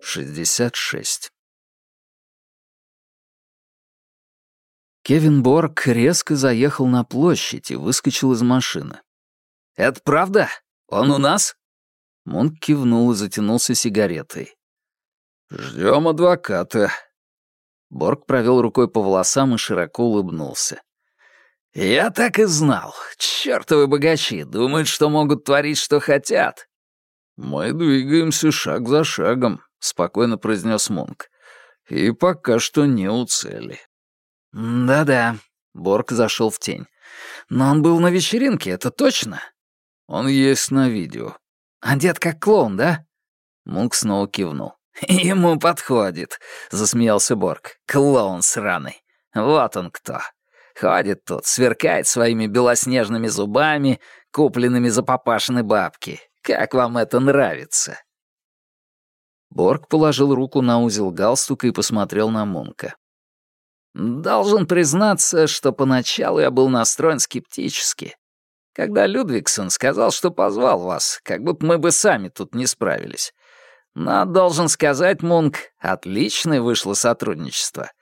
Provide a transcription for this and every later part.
Шестьдесят шесть. Кевин Борг резко заехал на площадь и выскочил из машины. «Это правда? Он у нас?» Мунк кивнул и затянулся сигаретой. «Ждем адвоката». Борг провел рукой по волосам и широко улыбнулся. «Я так и знал. Чёртовы богачи думают, что могут творить, что хотят». «Мы двигаемся шаг за шагом», — спокойно произнес Мунк. «И пока что не у цели». «Да-да», — Борг зашел в тень. «Но он был на вечеринке, это точно?» «Он есть на видео». «Одет как клоун, да?» Мунк снова кивнул. «Ему подходит», — засмеялся Борг. «Клоун сраный. Вот он кто. Ходит тут, сверкает своими белоснежными зубами, купленными за папашины бабки. Как вам это нравится?» Борг положил руку на узел галстука и посмотрел на Мунка. «Должен признаться, что поначалу я был настроен скептически. Когда Людвигсон сказал, что позвал вас, как будто мы бы сами тут не справились. Но, должен сказать, Мунк, отличное вышло сотрудничество.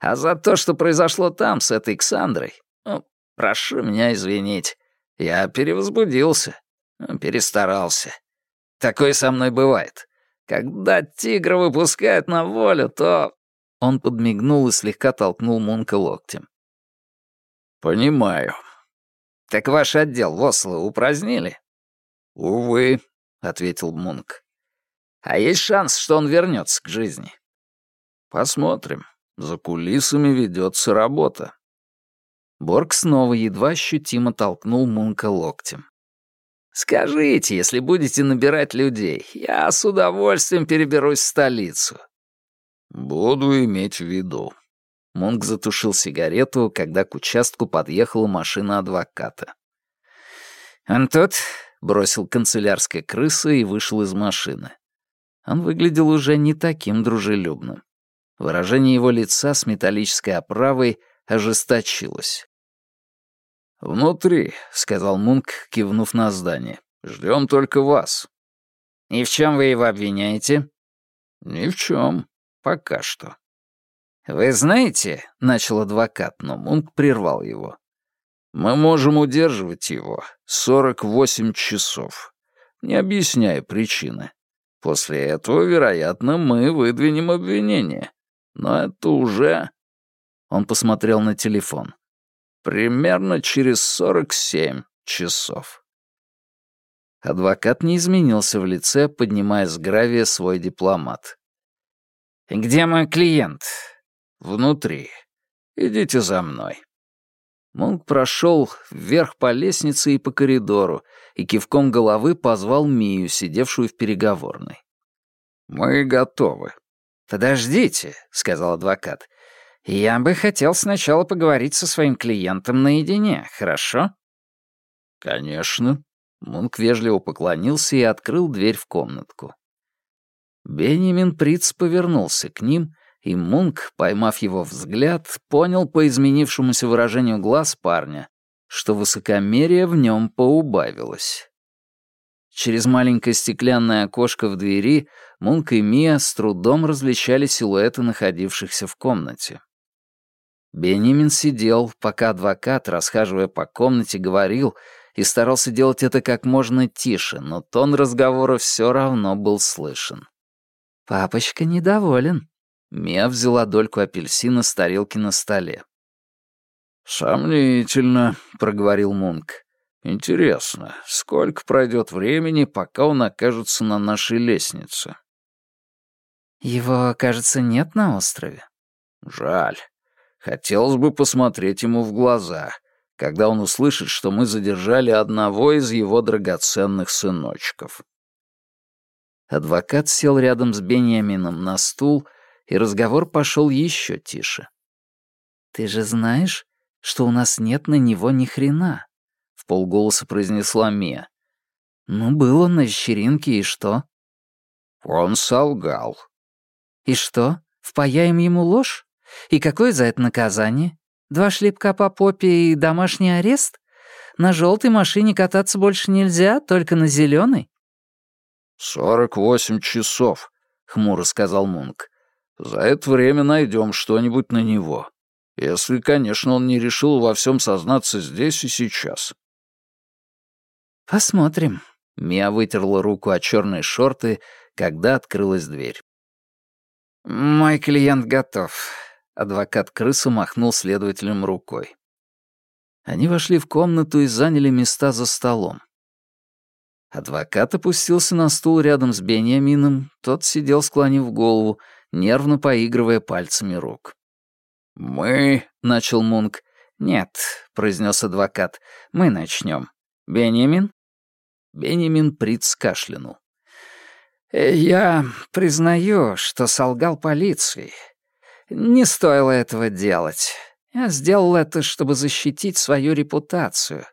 А за то, что произошло там с этой Ксандрой, ну, прошу меня извинить. Я перевозбудился, перестарался. Такое со мной бывает. Когда тигра выпускают на волю, то...» Он подмигнул и слегка толкнул Мунка локтем. «Понимаю. Так ваш отдел в Осло упразднили?» «Увы», — ответил Мунк. «А есть шанс, что он вернется к жизни?» «Посмотрим. За кулисами ведется работа. Борг снова едва ощутимо толкнул Мунка локтем. «Скажите, если будете набирать людей, я с удовольствием переберусь в столицу». «Буду иметь в виду». Мунк затушил сигарету, когда к участку подъехала машина адвоката. «Он тут?» — бросил канцелярская крыса и вышел из машины. Он выглядел уже не таким дружелюбным. Выражение его лица с металлической оправой ожесточилось. «Внутри», — сказал Мунк, кивнув на здание. «Ждем только вас». «И в чем вы его обвиняете?» «Ни в чем. Пока что». «Вы знаете», — начал адвокат, но Мунк прервал его. «Мы можем удерживать его 48 часов, не объясняя причины. После этого, вероятно, мы выдвинем обвинение. Но это уже...» Он посмотрел на телефон. «Примерно через сорок семь часов». Адвокат не изменился в лице, поднимая с гравия свой дипломат. «Где мой клиент?» «Внутри. Идите за мной». Мунк прошел вверх по лестнице и по коридору и кивком головы позвал Мию, сидевшую в переговорной. «Мы готовы», «Подождите», — сказал адвокат. «Я бы хотел сначала поговорить со своим клиентом наедине, хорошо?» «Конечно». Мунк вежливо поклонился и открыл дверь в комнатку. Бенjamin Приц повернулся к ним, и Мунк, поймав его взгляд, понял по изменившемуся выражению глаз парня, что высокомерие в нем поубавилось. Через маленькое стеклянное окошко в двери Мунк и Мия с трудом различали силуэты находившихся в комнате. Бенемин сидел, пока адвокат, расхаживая по комнате, говорил и старался делать это как можно тише, но тон разговора все равно был слышен. «Папочка недоволен». Мия взяла дольку апельсина с тарелки на столе. «Сомнительно», — проговорил Мунк. Интересно, сколько пройдет времени, пока он окажется на нашей лестнице? Его, кажется, нет на острове. Жаль. Хотелось бы посмотреть ему в глаза, когда он услышит, что мы задержали одного из его драгоценных сыночков. Адвокат сел рядом с Бениамином на стул, и разговор пошел еще тише. «Ты же знаешь, что у нас нет на него ни хрена?» в полголоса произнесла Мия. «Ну, был он на вечеринке, и что?» «Он солгал». «И что, впаяем ему ложь? И какое за это наказание? Два шлепка по попе и домашний арест? На желтой машине кататься больше нельзя, только на зеленой?» «Сорок восемь часов», — хмуро сказал Мунк. «За это время найдем что-нибудь на него. Если, конечно, он не решил во всем сознаться здесь и сейчас». «Посмотрим», — Мия вытерла руку о черные шорты, когда открылась дверь. «Мой клиент готов», — адвокат крыса махнул следователем рукой. Они вошли в комнату и заняли места за столом. Адвокат опустился на стул рядом с Бениамином, тот сидел, склонив голову, нервно поигрывая пальцами рук. «Мы...» — начал Мунк. «Нет», — произнес адвокат, — «мы начнем. Бениамин?» Бениамин Приц кашлянул. «Я признаю, что солгал полиции. Не стоило этого делать. Я сделал это, чтобы защитить свою репутацию.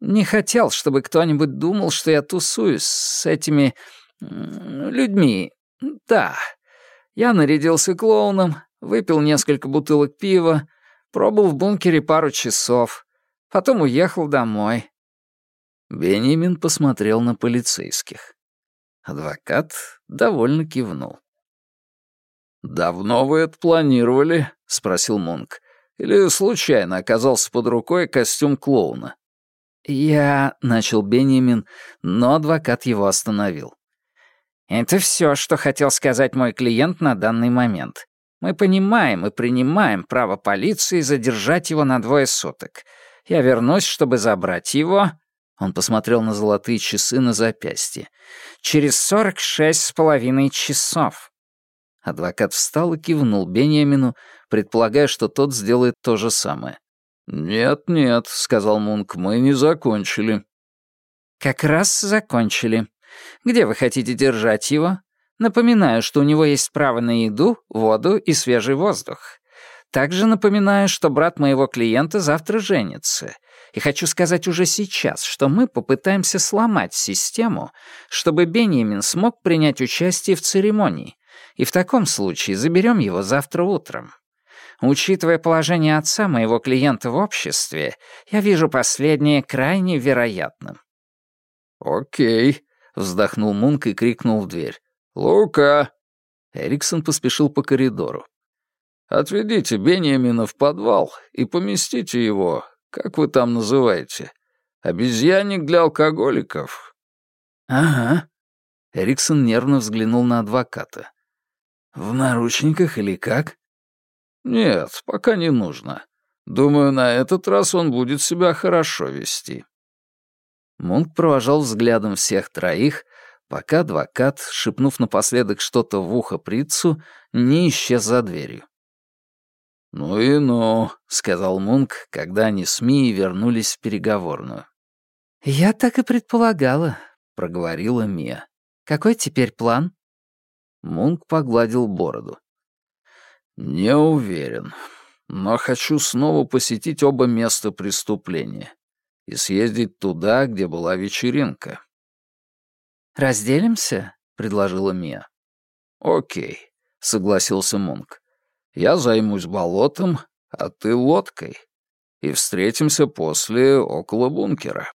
Не хотел, чтобы кто-нибудь думал, что я тусуюсь с этими... людьми. Да. Я нарядился клоуном, выпил несколько бутылок пива, пробыл в бункере пару часов, потом уехал домой». Бенjamin посмотрел на полицейских. Адвокат довольно кивнул. «Давно вы это планировали?» — спросил Мунк. «Или случайно оказался под рукой костюм клоуна?» «Я...» — начал Бенjamin, но адвокат его остановил. «Это все, что хотел сказать мой клиент на данный момент. Мы понимаем и принимаем право полиции задержать его на двое суток. Я вернусь, чтобы забрать его, он посмотрел на золотые часы на запястье. «Через сорок шесть с половиной часов». Адвокат встал и кивнул Беньямину, предполагая, что тот сделает то же самое. «Нет-нет», — сказал Мунк, — «мы не закончили». «Как раз закончили. Где вы хотите держать его? Напоминаю, что у него есть право на еду, воду и свежий воздух. Также напоминаю, что брат моего клиента завтра женится, и хочу сказать уже сейчас, что мы попытаемся сломать систему, чтобы Бенjamin смог принять участие в церемонии, и в таком случае заберем его завтра утром. Учитывая положение отца моего клиента в обществе, я вижу последнее крайне вероятным». «Окей», — вздохнул Мунк и крикнул в дверь. «Лука!» Эриксон поспешил по коридору. «Отведите Беньямина в подвал и поместите его как вы там называете? Обезьянник для алкоголиков?» «Ага». Эриксон нервно взглянул на адвоката. «В наручниках или как?» «Нет, пока не нужно. Думаю, на этот раз он будет себя хорошо вести». Мунк провожал взглядом всех троих, пока адвокат, шепнув напоследок что-то в ухо Прицу, не исчез за дверью. «Ну и ну», — сказал Мунк, когда они с Мией вернулись в переговорную. «Я так и предполагала», — проговорила Мия. «Какой теперь план?» Мунк погладил бороду. «Не уверен, но хочу снова посетить оба места преступления и съездить туда, где была вечеринка». «Разделимся?» — предложила Мия. «Окей», — согласился Мунк. Я займусь болотом, а ты лодкой. И встретимся после около бункера.